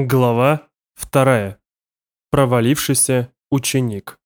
Глава вторая. Провалившийся ученик.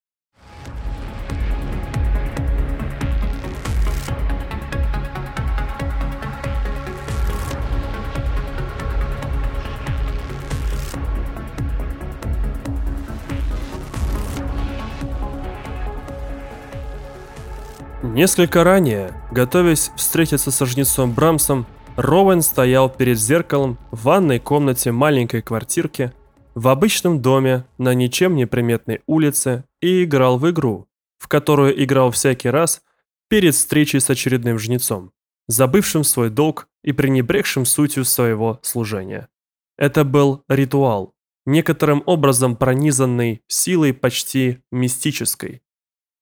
Несколько ранее, готовясь встретиться со жнецом Брамсом, Роуэн стоял перед зеркалом в ванной комнате маленькой квартирки в обычном доме на ничем не приметной улице и играл в игру, в которую играл всякий раз перед встречей с очередным жнецом, забывшим свой долг и пренебрегшим сутью своего служения. Это был ритуал, некоторым образом пронизанный силой почти мистической.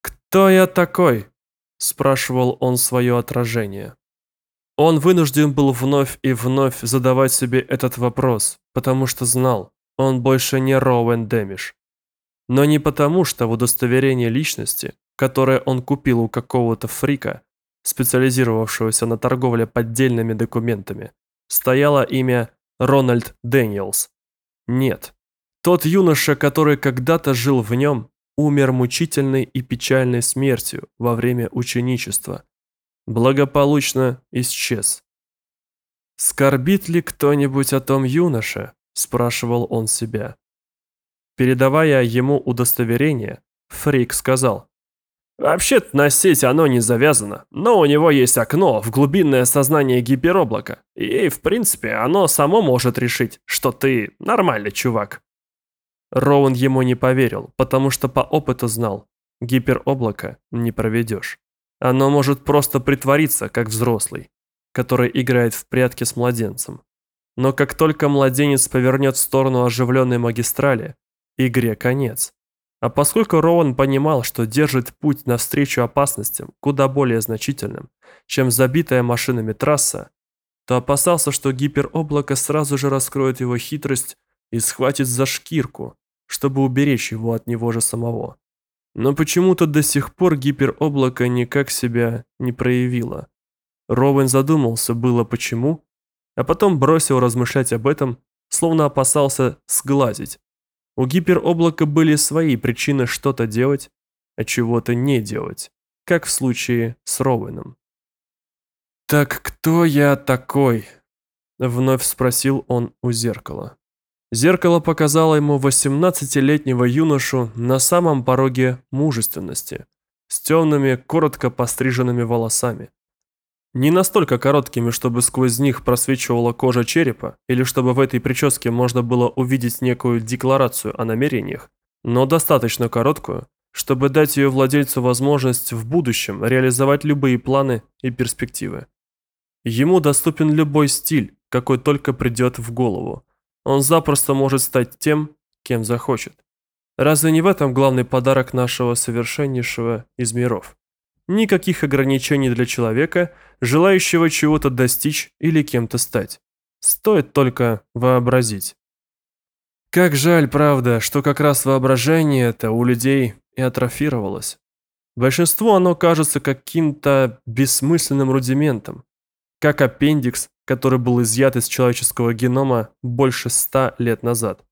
«Кто я такой?» – спрашивал он свое отражение. Он вынужден был вновь и вновь задавать себе этот вопрос, потому что знал, он больше не Роуэн Дэмиш. Но не потому, что в удостоверении личности, которое он купил у какого-то фрика, специализировавшегося на торговле поддельными документами, стояло имя Рональд Дэниелс. Нет. Тот юноша, который когда-то жил в нем, умер мучительной и печальной смертью во время ученичества – благополучно исчез. «Скорбит ли кто-нибудь о том юноше?» – спрашивал он себя. Передавая ему удостоверение, Фрик сказал, «Вообще-то сеть оно не завязано, но у него есть окно в глубинное сознание гипероблака, и, в принципе, оно само может решить, что ты нормальный чувак». Роуэн ему не поверил, потому что по опыту знал, гипероблако не проведешь. Оно может просто притвориться, как взрослый, который играет в прятки с младенцем. Но как только младенец повернет в сторону оживленной магистрали, игре конец. А поскольку Роуан понимал, что держит путь навстречу опасностям куда более значительным, чем забитая машинами трасса, то опасался, что гипероблако сразу же раскроет его хитрость и схватит за шкирку, чтобы уберечь его от него же самого. Но почему-то до сих пор гипероблако никак себя не проявило. Роуэн задумался было почему, а потом бросил размышлять об этом, словно опасался сглазить. У гипероблака были свои причины что-то делать, а чего-то не делать, как в случае с Роуэном. «Так кто я такой?» – вновь спросил он у зеркала. Зеркало показало ему 18-летнего юношу на самом пороге мужественности, с темными, коротко постриженными волосами. Не настолько короткими, чтобы сквозь них просвечивала кожа черепа, или чтобы в этой прическе можно было увидеть некую декларацию о намерениях, но достаточно короткую, чтобы дать ее владельцу возможность в будущем реализовать любые планы и перспективы. Ему доступен любой стиль, какой только придет в голову, он запросто может стать тем, кем захочет. Разве не в этом главный подарок нашего совершеннейшего из миров? Никаких ограничений для человека, желающего чего-то достичь или кем-то стать. Стоит только вообразить. Как жаль, правда, что как раз воображение это у людей и атрофировалось. Большинству оно кажется каким-то бессмысленным рудиментом, как аппендикс который был изъят из человеческого генома больше ста лет назад.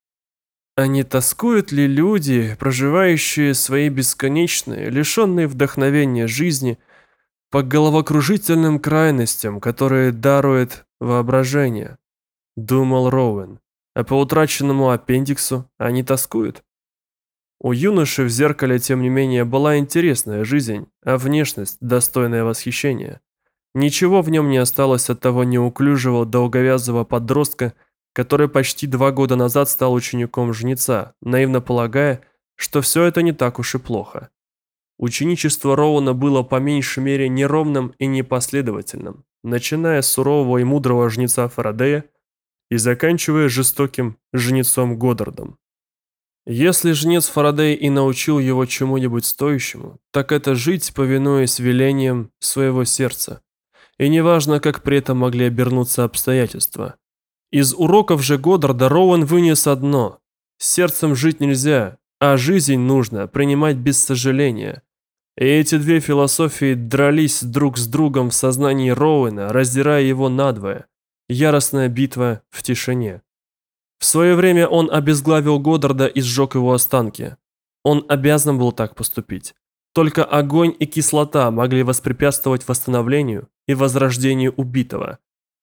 А не тоскуют ли люди, проживающие свои бесконечные, лишенные вдохновения жизни, по головокружительным крайностям, которые дарует воображение? Думал Роуэн. А по утраченному аппендиксу они тоскуют? У юноши в зеркале, тем не менее, была интересная жизнь, а внешность достойная восхищения. Ничего в нем не осталось от того неуклюжего долговязого подростка, который почти два года назад стал учеником жнеца, наивно полагая, что все это не так уж и плохо. Ученичество Роуна было по меньшей мере неровным и непоследовательным, начиная с сурового и мудрого жнеца Фарадея и заканчивая жестоким жнецом Годдардом. Если жнец Фарадей и научил его чему-нибудь стоящему, так это жить, повинуясь велениям своего сердца, и неважно, как при этом могли обернуться обстоятельства. Из уроков же Годдарда Роуэн вынес одно – сердцем жить нельзя, а жизнь нужно принимать без сожаления. И эти две философии дрались друг с другом в сознании Роуэна, раздирая его надвое. Яростная битва в тишине. В свое время он обезглавил Годдарда и сжег его останки. Он обязан был так поступить. Только огонь и кислота могли воспрепятствовать восстановлению и возрождению убитого.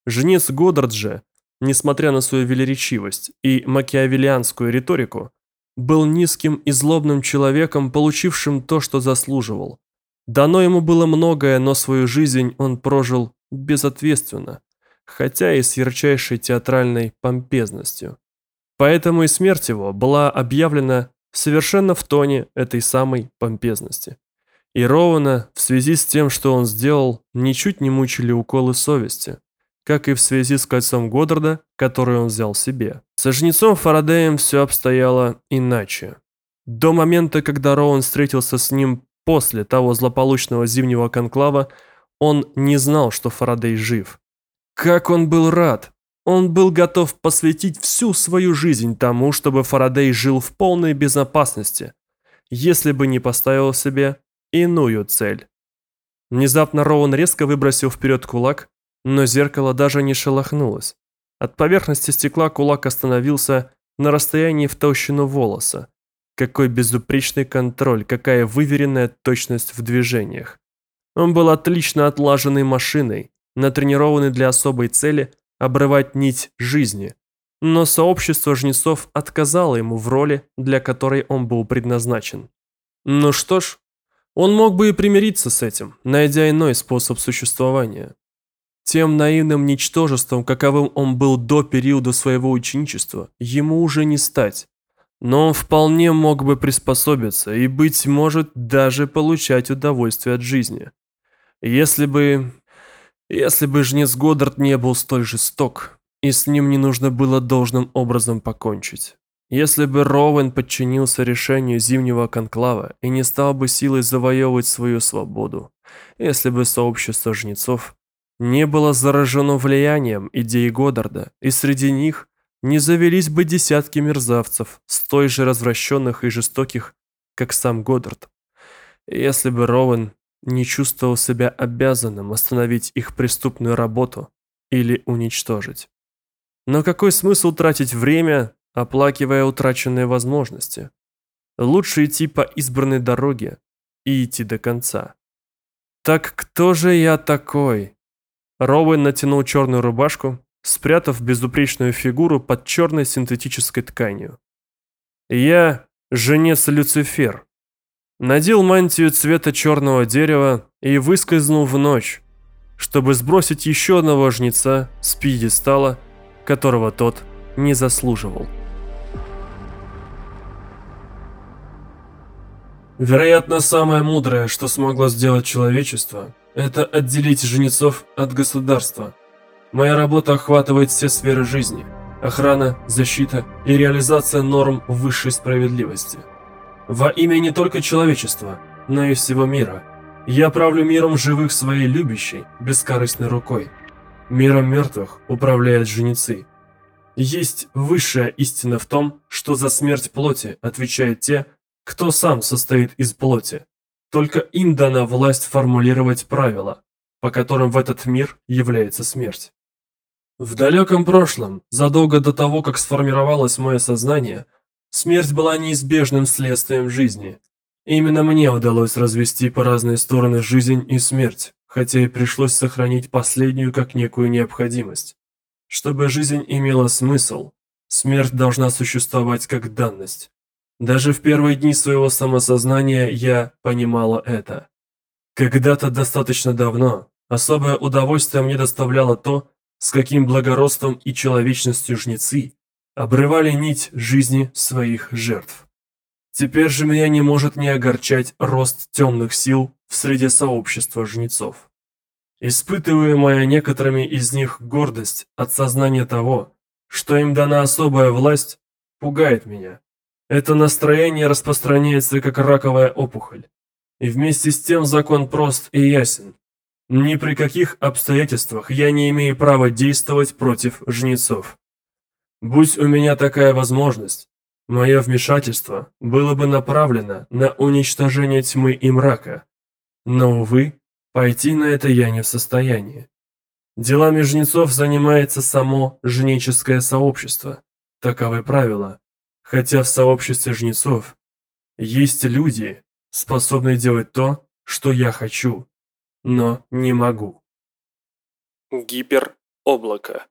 Жнец Годдард же, несмотря на свою велеречивость и макиавелианскую риторику, был низким и злобным человеком, получившим то, что заслуживал. Дано ему было многое, но свою жизнь он прожил безответственно, хотя и с ярчайшей театральной помпезностью. Поэтому и смерть его была объявлена совершенно в тоне этой самой помпезности. И Роуэна в связи с тем, что он сделал, ничуть не мучили уколы совести, как и в связи с кольцом Годдарда, который он взял себе. Со жнецом Фарадеем все обстояло иначе. До момента, когда Роуэн встретился с ним после того злополучного зимнего конклава, он не знал, что Фарадей жив. Как он был рад! Он был готов посвятить всю свою жизнь тому, чтобы Фарадей жил в полной безопасности, если бы не поставил себе иную цель. Внезапно Роуэн резко выбросил вперед кулак, но зеркало даже не шелохнулось. От поверхности стекла кулак остановился на расстоянии в толщину волоса. Какой безупречный контроль, какая выверенная точность в движениях. Он был отлично отлаженной машиной, натренированной для особой цели – обрывать нить жизни. Но сообщество жнецов отказало ему в роли, для которой он был предназначен. Ну что ж, он мог бы и примириться с этим, найдя иной способ существования. Тем наивным ничтожеством, каковым он был до периода своего ученичества, ему уже не стать. Но он вполне мог бы приспособиться и, быть может, даже получать удовольствие от жизни. Если бы если бы жнец Годдард не был столь жесток, и с ним не нужно было должным образом покончить. Если бы Роуэн подчинился решению Зимнего Конклава и не стал бы силой завоевывать свою свободу, если бы сообщество жнецов не было заражено влиянием идей Годдарда, и среди них не завелись бы десятки мерзавцев, столь же развращенных и жестоких, как сам Годдард. Если бы Роуэн не чувствовал себя обязанным остановить их преступную работу или уничтожить. Но какой смысл тратить время, оплакивая утраченные возможности? Лучше идти по избранной дороге и идти до конца. Так кто же я такой? Роуэн натянул черную рубашку, спрятав безупречную фигуру под черной синтетической тканью. Я женец Люцифер, надел мантию цвета черного дерева и выскользнул в ночь, чтобы сбросить еще одного жнеца с пьедестала, которого тот не заслуживал. Вероятно, самое мудрое, что смогло сделать человечество, это отделить жнецов от государства. Моя работа охватывает все сферы жизни – охрана, защита и реализация норм высшей справедливости – во имя не только человечества, но и всего мира. Я правлю миром живых своей любящей, бескорыстной рукой. Миром мертвых управляют женицы. Есть высшая истина в том, что за смерть плоти отвечают те, кто сам состоит из плоти. Только им дана власть формулировать правила, по которым в этот мир является смерть. В далеком прошлом, задолго до того, как сформировалось мое сознание, Смерть была неизбежным следствием жизни. Именно мне удалось развести по разные стороны жизнь и смерть, хотя и пришлось сохранить последнюю как некую необходимость. Чтобы жизнь имела смысл, смерть должна существовать как данность. Даже в первые дни своего самосознания я понимала это. Когда-то достаточно давно особое удовольствие мне доставляло то, с каким благородством и человечностью жнецы обрывали нить жизни своих жертв. Теперь же меня не может не огорчать рост темных сил в среде сообщества жнецов. Испытываемая некоторыми из них гордость от сознания того, что им дана особая власть, пугает меня. Это настроение распространяется как раковая опухоль. И вместе с тем закон прост и ясен. Ни при каких обстоятельствах я не имею права действовать против жнецов. Будь у меня такая возможность, мое вмешательство было бы направлено на уничтожение тьмы и мрака. Но, увы, пойти на это я не в состоянии. Делами жнецов занимается само жнеческое сообщество, Таковы правила. Хотя в сообществе жнецов есть люди, способные делать то, что я хочу, но не могу. Гипероблако